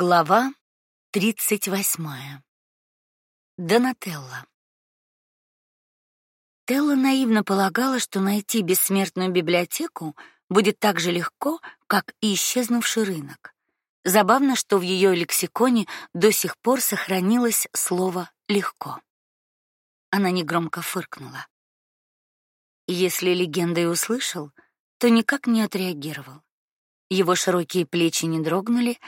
Глава тридцать восьмая. Донателла. Телла наивно полагала, что найти бессмертную библиотеку будет так же легко, как и исчезнувший рынок. Забавно, что в ее лексиконе до сих пор сохранилось слово легко. Она негромко фыркнула. Если легенда и услышал, то никак не отреагировал. Его широкие плечи не дрогнули,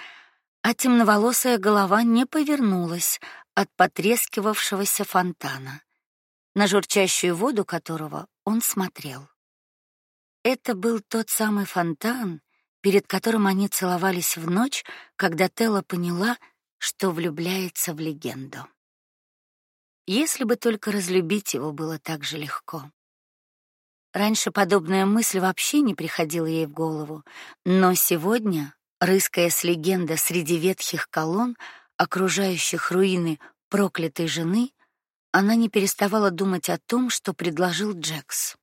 а темноволосая голова не повернулась от потрескивавшегося фонтана, на журчащую воду которого он смотрел. Это был тот самый фонтан, перед которым они целовались в ночь, когда Телла поняла, что влюбляется в легенду. Если бы только разлюбить его было так же легко. Раньше подобная мысль вообще не приходила ей в голову, но сегодня Рыская с легенда среди ветхих колонн, окружающих руины проклятой жены, она не переставала думать о том, что предложил Джекс.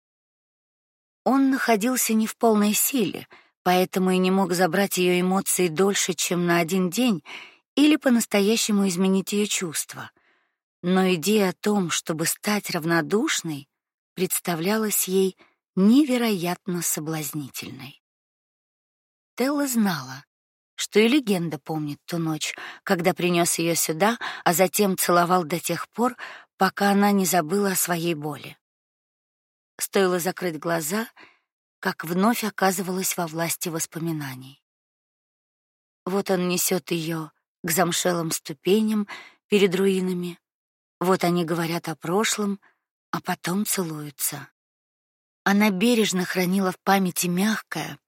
Он находился не в полной силе, поэтому и не мог забрать ее эмоции дольше, чем на один день, или по-настоящему изменить ее чувства. Но идея о том, чтобы стать равнодушной, представлялась ей невероятно соблазнительной. Телла знала, что и легенда помнит ту ночь, когда принес ее сюда, а затем целовал до тех пор, пока она не забыла о своей боли. Стоило закрыть глаза, как вновь оказывалась во власти воспоминаний. Вот он несет ее к замшелым ступеням перед руинами. Вот они говорят о прошлом, а потом целуются. Она бережно хранила в памяти мягкое,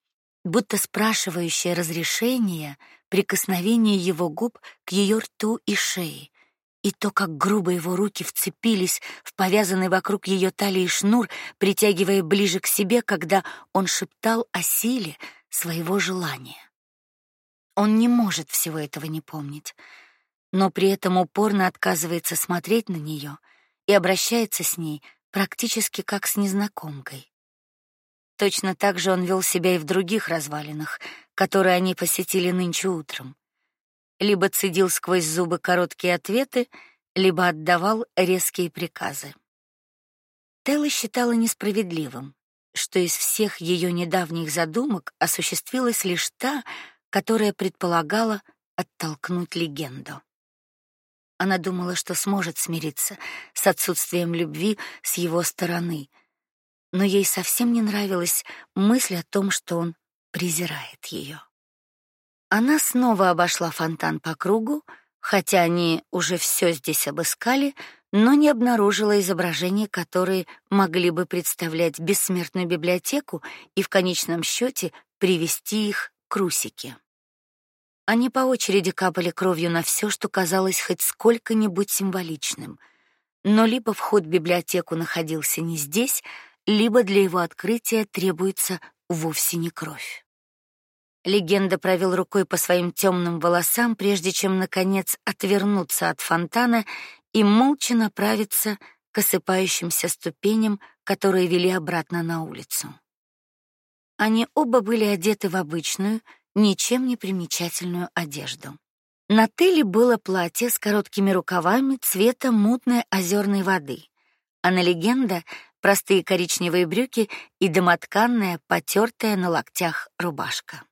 будто спрашивающее разрешение прикосновение его губ к ее рту и шее, и то, как грубо его руки вцепились в повязанный вокруг ее талии шнур, притягивая ближе к себе, когда он шептал о силе своего желания. Он не может всего этого не помнить, но при этом упорно отказывается смотреть на нее и обращается с ней практически как с незнакомкой. Точно так же он вел себя и в других развалинах, которые они посетили нынче утром. Либо цедил сквозь зубы короткие ответы, либо отдавал резкие приказы. Телла считала несправедливым, что из всех ее недавних задумок осуществилась лишь та, которая предполагала оттолкнуть легенду. Она думала, что сможет смириться с отсутствием любви с его стороны, но ей совсем не нравилась мысль о том, что он презирает ее. Она снова обошла фонтан по кругу, хотя они уже все здесь обыскали, но не обнаружила изображений, которые могли бы представлять бессмертную библиотеку и в конечном счете привести их к Русике. Они по очереди капали кровью на все, что казалось хоть сколько-нибудь символичным. Но либо вход в библиотеку находился не здесь, либо для его открытия требуется вовсе не кровь. Легенда провел рукой по своим темным волосам, прежде чем наконец отвернуться от фонтана и молча направиться к осыпающимся ступеням, которые вели обратно на улицу. Они оба были одеты в обычную, ничем не примечательную одежду. На Теле было платье с короткими рукавами цвета мутной озерной воды, а на легенда простые коричневые брюки и домотканная, потертая на локтях рубашка.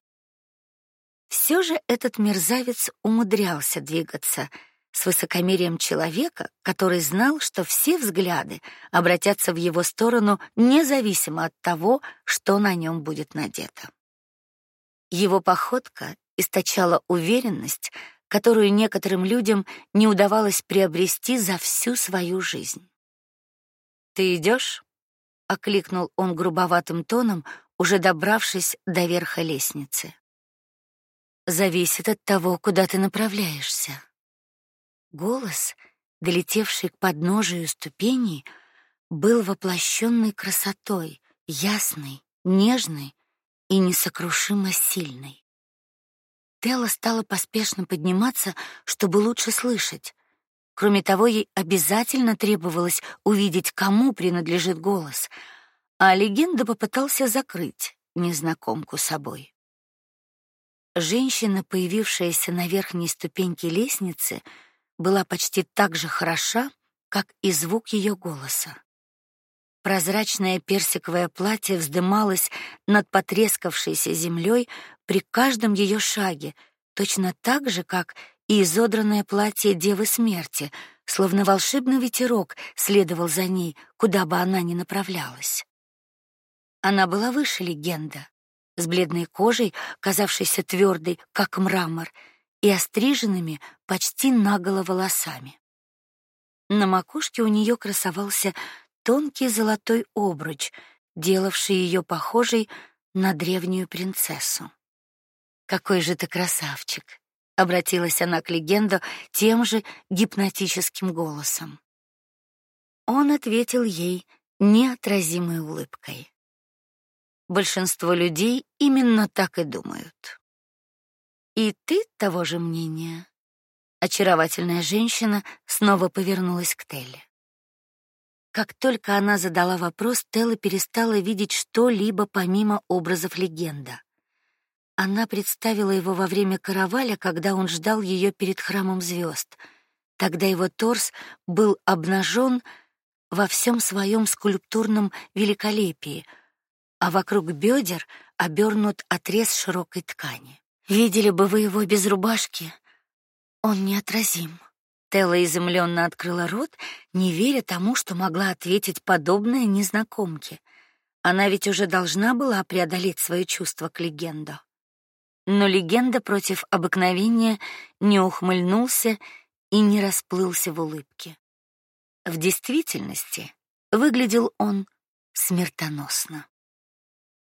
Все же этот мерзавец умудрялся двигаться с высокомерием человека, который знал, что все взгляды обратятся в его сторону независимо от того, что на нем будет надето. Его походка источала уверенность, которую некоторым людям не удавалось приобрести за всю свою жизнь. Ты идешь? окликнул он грубоватым тоном, уже добравшись до верха лестницы. Зависит от того, куда ты направляешься. Голос, долетевший к подножию ступеней, был воплощенной красотой, ясной, нежной и несокрушимо сильной. Телла стала поспешно подниматься, чтобы лучше слышать. Кроме того, ей обязательно требовалось увидеть, кому принадлежит голос, а легенда попытался закрыть незнакомку собой. женщина, появившаяся на верхней ступеньке лестницы, была почти так же хороша, как и звук ее голоса. Прозрачное персиковое платье вздымалось над потрескавшейся землей при каждом ее шаге, точно так же, как и изодранное платье Девы Смерти, словно волшебный ветерок следовал за ней, куда бы она ни направлялась. Она была выше легенда, с бледной кожей, казавшейся твердой, как мрамор, и остриженными почти наголо волосами. На макушке у нее красовался тонкий золотой обруч, делавший ее похожей на древнюю принцессу. Какой же ты красавчик, обратилась она к легенду тем же гипнотическим голосом. Он ответил ей неотразимой улыбкой. Большинство людей именно так и думают. И ты того же мнения? Очаровательная женщина снова повернулась к Телле. Как только она задала вопрос, Телла перестала видеть что-либо помимо образов легенда. Она представила его во время караваля, когда он ждал ее перед храмом звезд. Тогда его торс был обнажен во всем своем скульптурном великолепии, а вокруг бедер обернут отрез широкой ткани. Видели бы вы его без рубашки, он неотразим. Телла изумленно открыла рот, не веря тому, что могла ответить подобное незнакомке. Она ведь уже должна была преодолеть свое чувство к легенду. Но легенда против обыкновения не ухмыльнулся и не расплылся в улыбке. В действительности выглядел он смертоносно.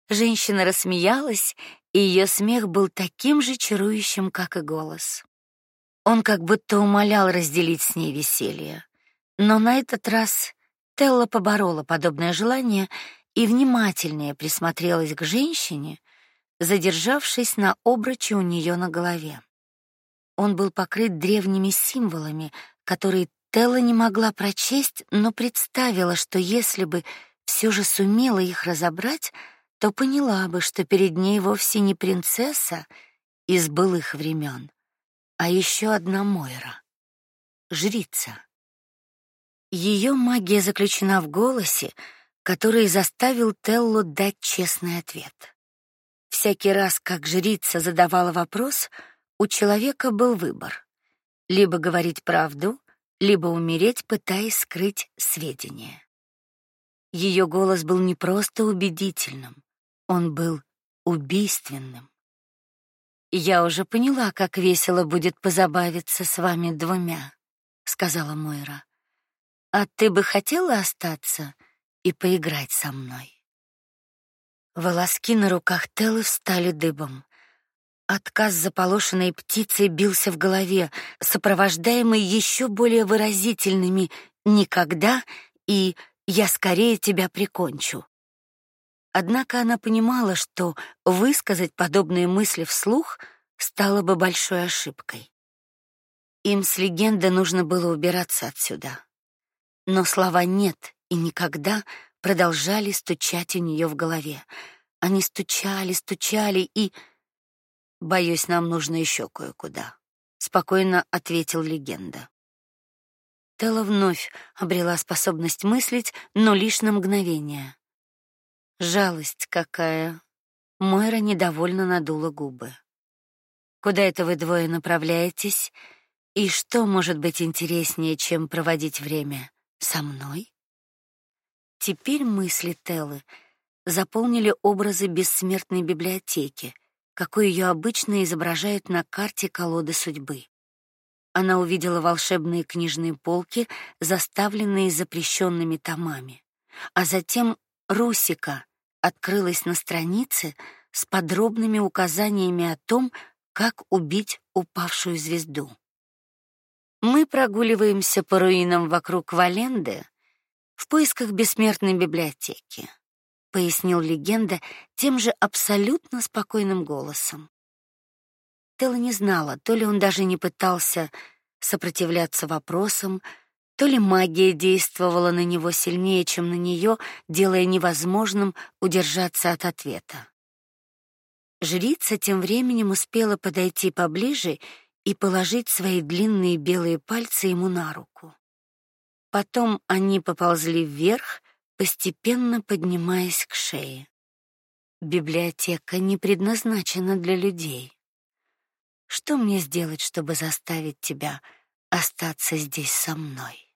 Женщина рассмеялась, и ее смех был таким же чарующим, как и голос. Он как будто умолял разделить с ней веселье. Но на этот раз Телла поборола подобное желание и внимательнее присмотрелась к женщине, задержавшись на обруче у нее на голове. Он был покрыт древними символами, которые Телла не могла прочесть, но представила, что если бы все же сумела их разобрать, то поняла бы, что перед ней вовсе не принцесса из былых времен, а еще одна Мойра, жрица. Ее магия заключена в голосе, который заставил Теллу дать честный ответ. Всякий раз, как жрица задавала вопрос, у человека был выбор: либо говорить правду, либо умереть, пытаясь скрыть сведения. Ее голос был не просто убедительным, он был убийственным. Я уже поняла, как весело будет позабавиться с вами двумя, сказала Мойра. А ты бы хотела остаться и поиграть со мной? Волоски на руках Теллы встали дыбом. Отказ заполошенной птицы бился в голове, сопровождаемый еще более выразительными никогда и я скорее тебя прикончу. Однако она понимала, что высказать подобные мысли вслух стало бы большой ошибкой. Им с легенды нужно было убираться отсюда. Но слова нет и никогда продолжали стучать у нее в голове. Они стучали, стучали и боюсь, нам нужно еще кое-куда, спокойно ответил легенда. Телла вновь обрела способность мыслить, но лишь на мгновение. Жалость какая. Мойра недовольно надула губы. Куда это вы двое направляетесь? И что может быть интереснее, чем проводить время со мной? Теперь мысли Теллы заполнили образы бессмертной библиотеки, какой ее обычно изображают на карте колоды судьбы. Она увидела волшебные книжные полки, заставленные запрещенными томами, а затем Русика, открылась на странице с подробными указаниями о том, как убить упавшую звезду. Мы прогуливаемся по руинам вокруг Валенды в поисках бессмертной библиотеки, пояснил легенда тем же абсолютно спокойным голосом. Телла не знала, то ли он даже не пытался сопротивляться вопросам, то ли магия действовала на него сильнее, чем на нее, делая невозможным удержаться от ответа. Жрица тем временем успела подойти поближе и положить свои длинные белые пальцы ему на руку. Потом они поползли вверх, постепенно поднимаясь к шее. Библиотека не предназначена для людей. Что мне сделать, чтобы заставить тебя остаться здесь со мной?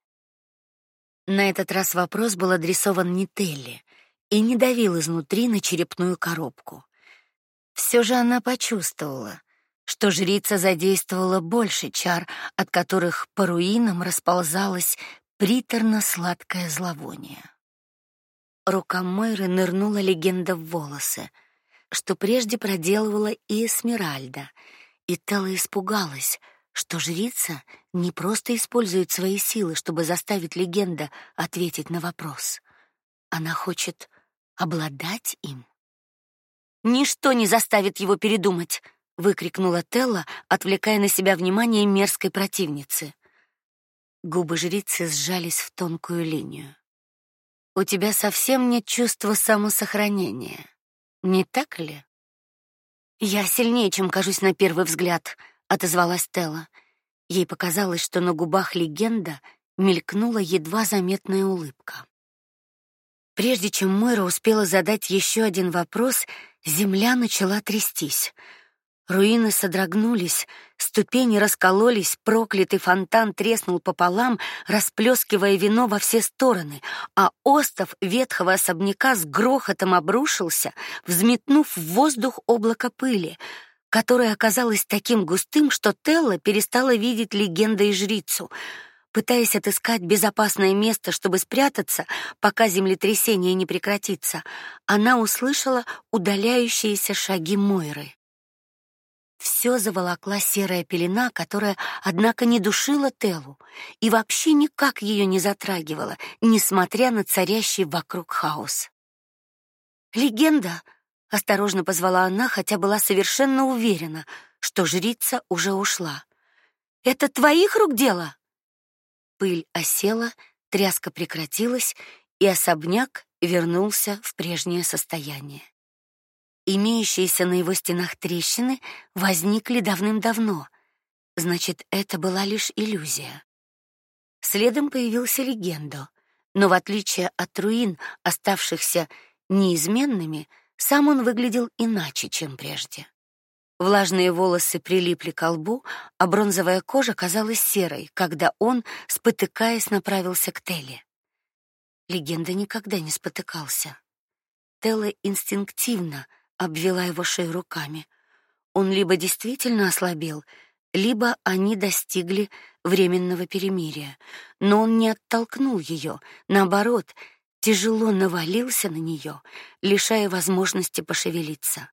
На этот раз вопрос был адресован не Телли и не давил изнутри на черепную коробку. Все же она почувствовала, что жрица задействовала больше чар, от которых по руинам расползалось приторно-сладкое зловоние. Рука Мойры нырнула легенда в волосы, что прежде проделывала и Эсмеральда, и Телла испугалась, что жрица не просто использует свои силы, чтобы заставить легенда ответить на вопрос. Она хочет обладать им. Ничто не заставит его передумать, выкрикнула Телла, отвлекая на себя внимание мерзкой противницы. Губы жрицы сжались в тонкую линию. У тебя совсем нет чувства самосохранения, не так ли? Я сильнее, чем кажусь на первый взгляд, отозвалась Телла. Ей показалось, что на губах легенда мелькнула едва заметная улыбка. Прежде чем Мойра успела задать еще один вопрос, земля начала трястись. Руины содрогнулись, ступени раскололись, проклятый фонтан треснул пополам, расплескивая вино во все стороны, а остов ветхого особняка с грохотом обрушился, взметнув в воздух облако пыли, которое оказалось таким густым, что Телла перестала видеть легенду и жрицу — Пытаясь отыскать безопасное место, чтобы спрятаться, пока землетрясение не прекратится, она услышала удаляющиеся шаги Мойры. Все заволокла серая пелена, которая, однако, не душила Телу и вообще никак ее не затрагивала, несмотря на царящий вокруг хаос. Легенда, осторожно позвала она, хотя была совершенно уверена, что жрица уже ушла. Это твоих рук дело? Пыль осела, тряска прекратилась, и особняк вернулся в прежнее состояние. Имеющиеся на его стенах трещины возникли давным-давно. Значит, это была лишь иллюзия. Следом появился легендо, но в отличие от руин, оставшихся неизменными, сам он выглядел иначе, чем прежде. Влажные волосы прилипли к лбу, а бронзовая кожа казалась серой, когда он, спотыкаясь, направился к Теле. Легенда никогда не спотыкался. Телла инстинктивно обвела его шею руками. Он либо действительно ослабел, либо они достигли временного перемирия, но он не оттолкнул ее, наоборот, тяжело навалился на нее, лишая возможности пошевелиться.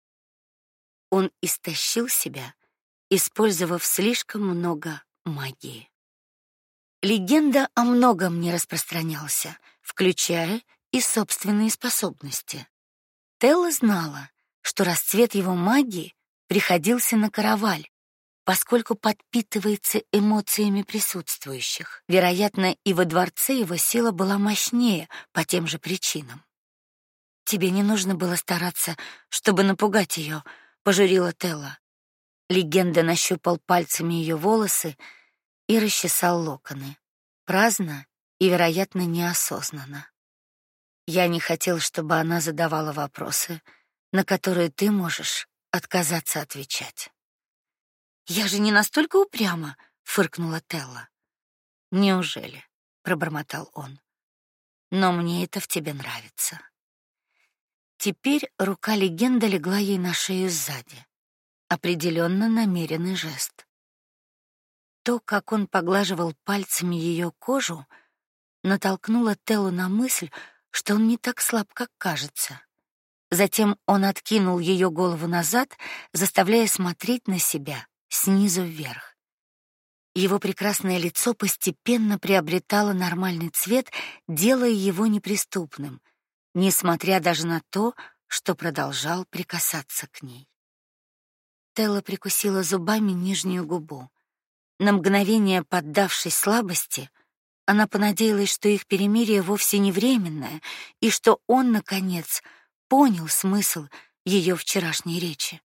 Он истощил себя, использовав слишком много магии. Легенда о многом не распространялся, включая и собственные способности. Телла знала, что расцвет его магии приходился на караваль, поскольку подпитывается эмоциями присутствующих. Вероятно, и во дворце его сила была мощнее по тем же причинам. Тебе не нужно было стараться, чтобы напугать ее, пожурила Телла. Легенда нащупал пальцами ее волосы и расчесал локоны, праздно и, вероятно, неосознанно. Я не хотел, чтобы она задавала вопросы, на которые ты можешь отказаться отвечать. Я же не настолько упряма, фыркнула Телла. Неужели? пробормотал он. Но мне это в тебе нравится. Теперь рука легенды легла ей на шею сзади. Определенно намеренный жест. То, как он поглаживал пальцами ее кожу, натолкнуло Телу на мысль, что он не так слаб, как кажется. Затем он откинул ее голову назад, заставляя смотреть на себя снизу вверх. Его прекрасное лицо постепенно приобретало нормальный цвет, делая его неприступным, несмотря даже на то, что продолжал прикасаться к ней. Телла прикусила зубами нижнюю губу. На мгновение поддавшись слабости, она понадеялась, что их перемирие вовсе не временное и что он наконец понял смысл ее вчерашней речи.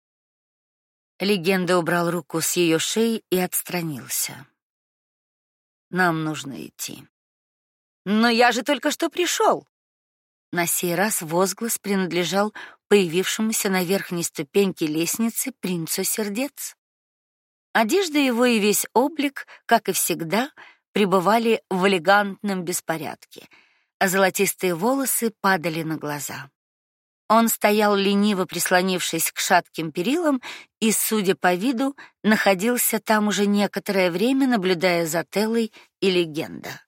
Легенда убрал руку с ее шеи и отстранился. Нам нужно идти. Но я же только что пришел. На сей раз возглас принадлежал появившемуся на верхней ступеньке лестницы принцу сердец. Одежда его и весь облик, как и всегда, пребывали в элегантном беспорядке, а золотистые волосы падали на глаза. Он стоял лениво прислонившись к шатким перилам и, судя по виду, находился там уже некоторое время, наблюдая за Теллой и легенда.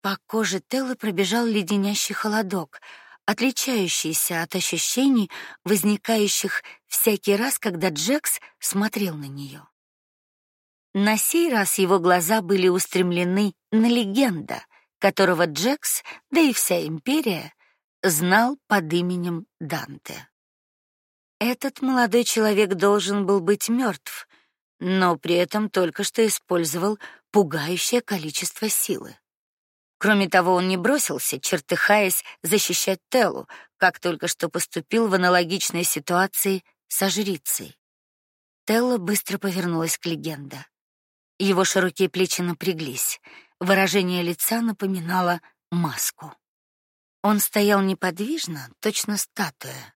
По коже Теллы пробежал леденящий холодок, отличающийся от ощущений, возникающих всякий раз, когда Джекс смотрел на нее. На сей раз его глаза были устремлены на легенда, которого Джекс, да и вся империя знал под именем Данте. Этот молодой человек должен был быть мертв, но при этом только что использовал пугающее количество силы. Кроме того, он не бросился, чертыхаясь, защищать Телу, как только что поступил в аналогичной ситуации со жрицей. Телла быстро повернулась к легенде. Его широкие плечи напряглись, выражение лица напоминало маску. Он стоял неподвижно, точно статуя,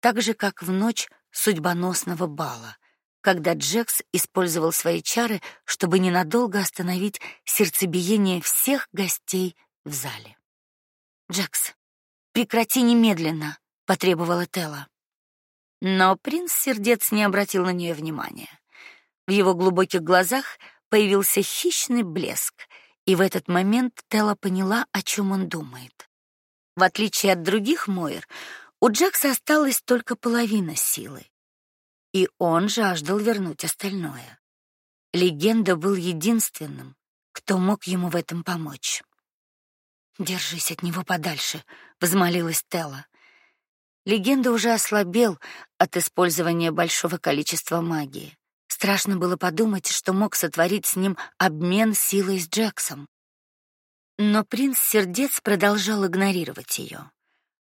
так же как в ночь судьбоносного бала, когда Джекс использовал свои чары, чтобы ненадолго остановить сердцебиение всех гостей в зале. "Джекс, прекрати немедленно", потребовала Тела. Но принц сердец не обратил на нее внимания. В его глубоких глазах появился хищный блеск, и в этот момент Тела поняла, о чем он думает. В отличие от других Мойр, у Джекса осталась только половина силы, и он жаждал вернуть остальное. Легенда был единственным, кто мог ему в этом помочь. Держись от него подальше, взмолилась Тела. Легенда уже ослабел от использования большого количества магии. Страшно было подумать, что мог сотворить с ним обмен силой с Джексом. Но принц сердец продолжал игнорировать ее.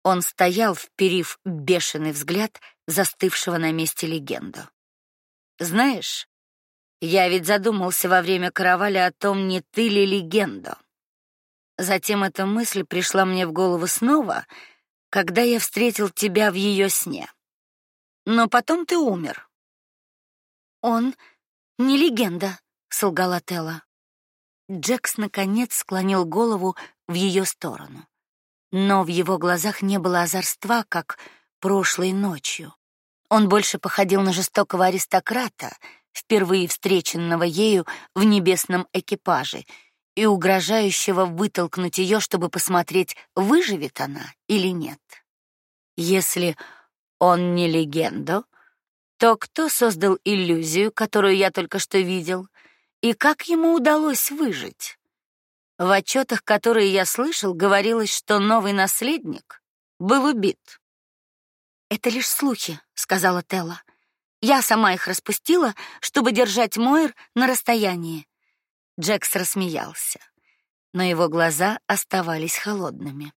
Он стоял, вперив бешеный взгляд застывшего на месте легенду. Знаешь, я ведь задумался во время караваля о том, не ты ли легенда. Затем эта мысль пришла мне в голову снова, когда я встретил тебя в ее сне. Но потом ты умер. Он не легенда, солгала Телла. Джекс наконец склонил голову в ее сторону. Но в его глазах не было озорства, как прошлой ночью. Он больше походил на жестокого аристократа, впервые встреченного ею в небесном экипаже и угрожающего вытолкнуть ее, чтобы посмотреть, выживет она или нет. Если он не легенда, то кто создал иллюзию, которую я только что видел? И как ему удалось выжить? В отчетах, которые я слышал, говорилось, что новый наследник был убит. Это лишь слухи, сказала Телла. Я сама их распустила, чтобы держать Мойр на расстоянии. Джекс рассмеялся, но его глаза оставались холодными.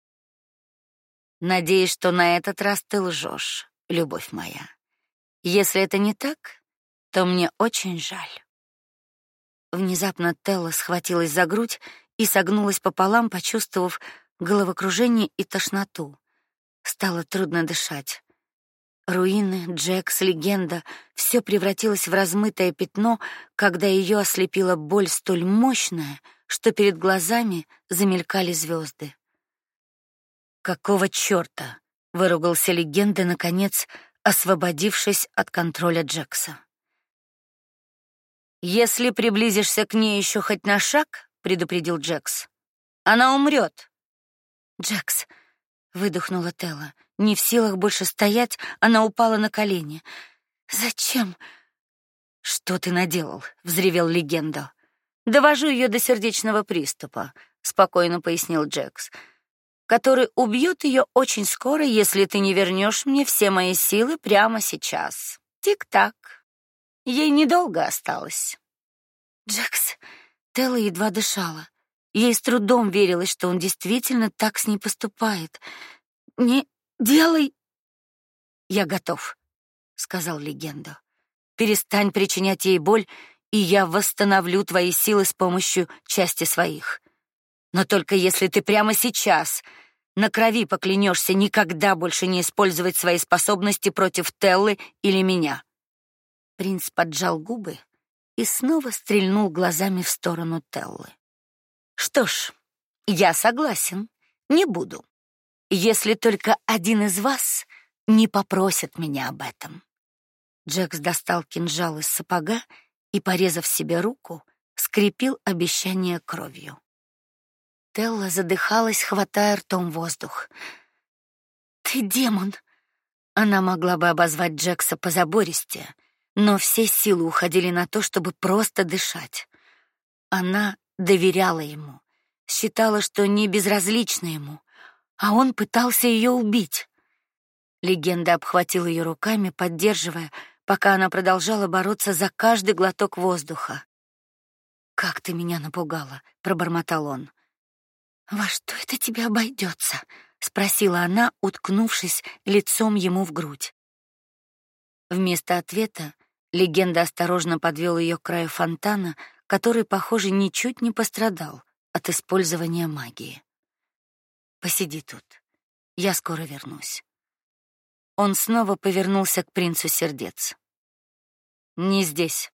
Надеюсь, что на этот раз ты лжешь, любовь моя. Если это не так, то мне очень жаль. Внезапно Телла схватилась за грудь и согнулась пополам, почувствовав головокружение и тошноту. Стало трудно дышать. Руины, Джекс, легенда — все превратилось в размытое пятно, когда ее ослепила боль столь мощная, что перед глазами замелькали звезды. Какого чёрта? выругался легенда наконец, освободившись от контроля Джекса. Если приблизишься к ней еще хоть на шаг, предупредил Джекс. Она умрет. Джекс, выдохнула Телла. Не в силах больше стоять, она упала на колени. Зачем? Что ты наделал? взревел легенда. Довожу ее до сердечного приступа, спокойно пояснил Джекс. Который убьет ее очень скоро, если ты не вернешь мне все мои силы прямо сейчас. Тик-так. Ей недолго осталось. Джекс, Телла едва дышала. Ей с трудом верилось, что он действительно так с ней поступает. Не делай. Я готов, сказал легенда. Перестань причинять ей боль, и я восстановлю твои силы с помощью части своих. Но только если ты прямо сейчас на крови поклянешься никогда больше не использовать свои способности против Теллы или меня. Принц поджал губы и снова стрельнул глазами в сторону Теллы. Что ж, я согласен, не буду. Если только один из вас не попросит меня об этом. Джекс достал кинжал из сапога и, порезав себе руку, скрепил обещание кровью. Телла задыхалась, хватая ртом воздух. Ты демон. Она могла бы обозвать Джекса позабористее, но все силы уходили на то, чтобы просто дышать. Она доверяла ему, считала, что не безразлична ему, а он пытался ее убить. Легенда обхватила ее руками, поддерживая, пока она продолжала бороться за каждый глоток воздуха. Как ты меня напугала, пробормотал он. Во что это тебе обойдется? спросила она, уткнувшись лицом ему в грудь. Вместо ответа легенда осторожно подвел ее к краю фонтана, который, похоже, ничуть не пострадал от использования магии. Посиди тут. Я скоро вернусь. Он снова повернулся к принцу сердец. Не здесь.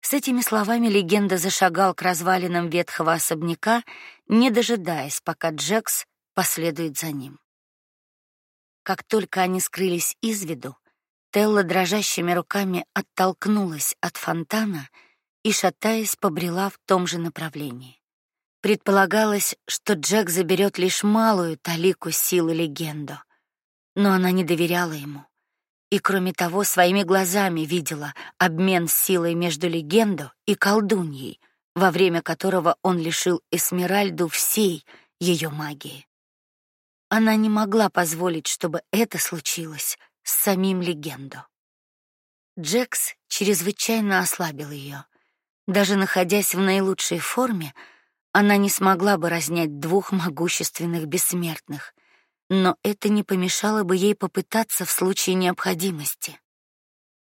С этими словами легенда зашагал к развалинам ветхого особняка, не дожидаясь, пока Джекс последует за ним. Как только они скрылись из виду, Телла дрожащими руками оттолкнулась от фонтана и шатаясь побрела в том же направлении. Предполагалось, что Джек заберет лишь малую талику силы легенду, но она не доверяла ему и кроме того своими глазами видела обмен силой между легендой и колдуньей, во время которого он лишил Эсмеральду всей ее магии. Она не могла позволить, чтобы это случилось с самим легендо. Джекс чрезвычайно ослабил ее. Даже находясь в наилучшей форме, она не смогла бы разнять двух могущественных бессмертных, но это не помешало бы ей попытаться в случае необходимости.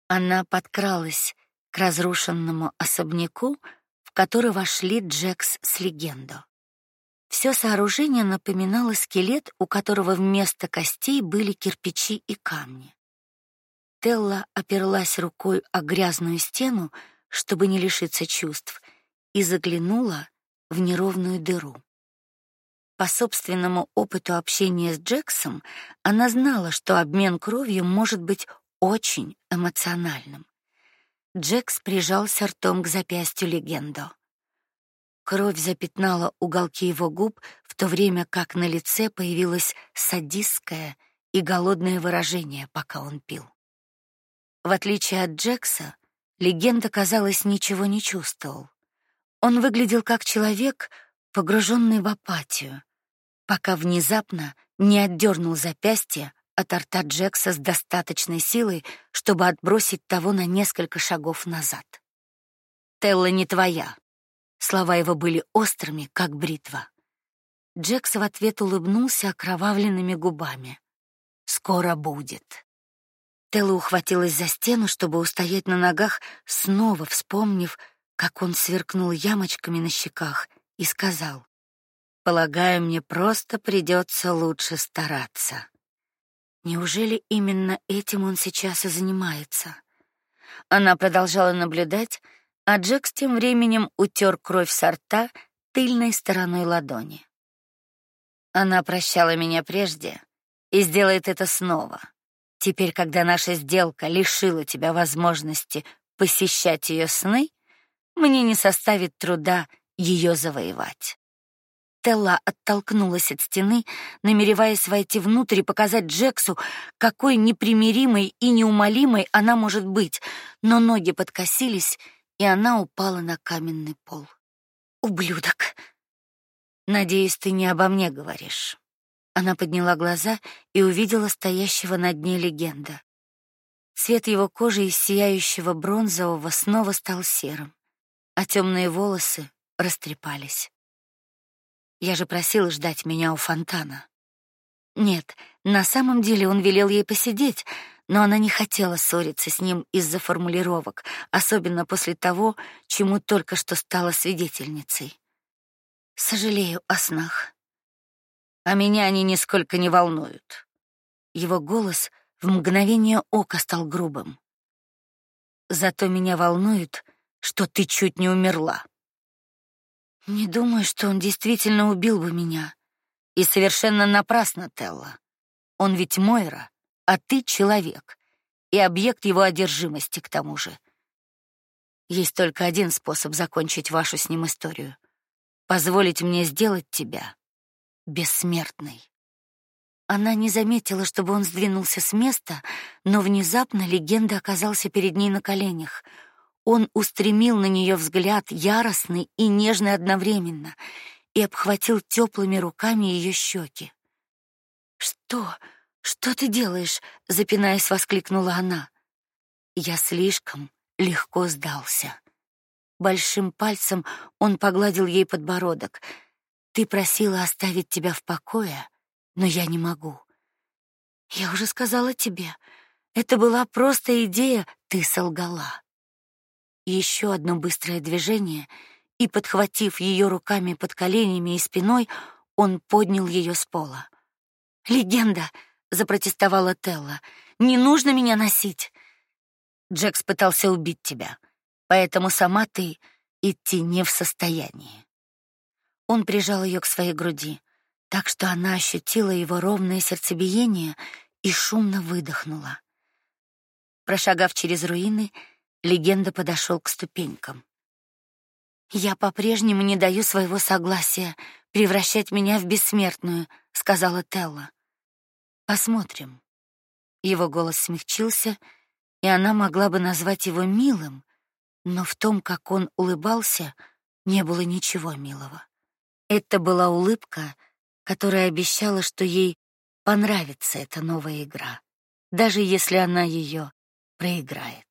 Она подкралась к разрушенному особняку, в который вошли Джекс с легендо. Все сооружение напоминало скелет, у которого вместо костей были кирпичи и камни. Телла оперлась рукой о грязную стену, чтобы не лишиться чувств, и заглянула в неровную дыру. По собственному опыту общения с Джексом она знала, что обмен кровью может быть очень эмоциональным. Джекс прижался ртом к запястью легенду. Кровь запятнала уголки его губ, в то время как на лице появилось садистское и голодное выражение, пока он пил. В отличие от Джекса, легенда, казалось, ничего не чувствовал. Он выглядел как человек, погруженный в апатию, пока внезапно не отдернул запястье от рта Джекса с достаточной силой, чтобы отбросить того на несколько шагов назад. Телла не твоя. Слова его были острыми, как бритва. Джекс в ответ улыбнулся окровавленными губами. Скоро будет. Телла ухватилась за стену, чтобы устоять на ногах, снова вспомнив, как он сверкнул ямочками на щеках и сказал: "Полагаю, мне просто придется лучше стараться". Неужели именно этим он сейчас и занимается? Она продолжала наблюдать, а Джекс тем временем утер кровь с рта тыльной стороной ладони. Она прощала меня прежде и сделает это снова. Теперь, когда наша сделка лишила тебя возможности посещать ее сны, мне не составит труда ее завоевать. Телла оттолкнулась от стены, намереваясь войти внутрь и показать Джексу, какой непримиримой и неумолимой она может быть, но ноги подкосились, и она упала на каменный пол. Ублюдок. Надеюсь, ты не обо мне говоришь. Она подняла глаза и увидела стоящего над ней легенда. Цвет его кожи из сияющего бронзового снова стал серым а темные волосы растрепались. Я же просила ждать меня у фонтана. Нет, на самом деле он велел ей посидеть, но она не хотела ссориться с ним из-за формулировок, особенно после того, чему только что стала свидетельницей. Сожалею о снах. А меня они нисколько не волнуют. Его голос в мгновение ока стал грубым. Зато меня волнует, что ты чуть не умерла. Не думаю, что он действительно убил бы меня. И совершенно напрасно, Телла. Он ведь Мойра, а ты человек и объект его одержимости к тому же. Есть только один способ закончить вашу с ним историю. Позволить мне сделать тебя бессмертной. Она не заметила, чтобы он сдвинулся с места, но внезапно легенда оказался перед ней на коленях. Он устремил на нее взгляд яростный и нежный одновременно и обхватил теплыми руками ее щеки. Что? Что ты делаешь? запинаясь, воскликнула она. Я слишком легко сдался. Большим пальцем он погладил ей подбородок. Ты просила оставить тебя в покое, но я не могу. Я уже сказала тебе, это была просто идея, ты солгала. Еще одно быстрое движение, и подхватив ее руками под коленями и спиной, он поднял ее с пола. Легенда, запротестовала Телла. Не нужно меня носить. Джекс пытался убить тебя, поэтому сама ты идти не в состоянии. Он прижал ее к своей груди, так что она ощутила его ровное сердцебиение и шумно выдохнула. Прошагав через руины, легенда подошел к ступенькам. Я по-прежнему не даю своего согласия превращать меня в бессмертную, сказала Телла. Посмотрим. Его голос смягчился, и она могла бы назвать его милым, но в том, как он улыбался, не было ничего милого. Это была улыбка, которая обещала, что ей понравится эта новая игра, даже если она ее проиграет.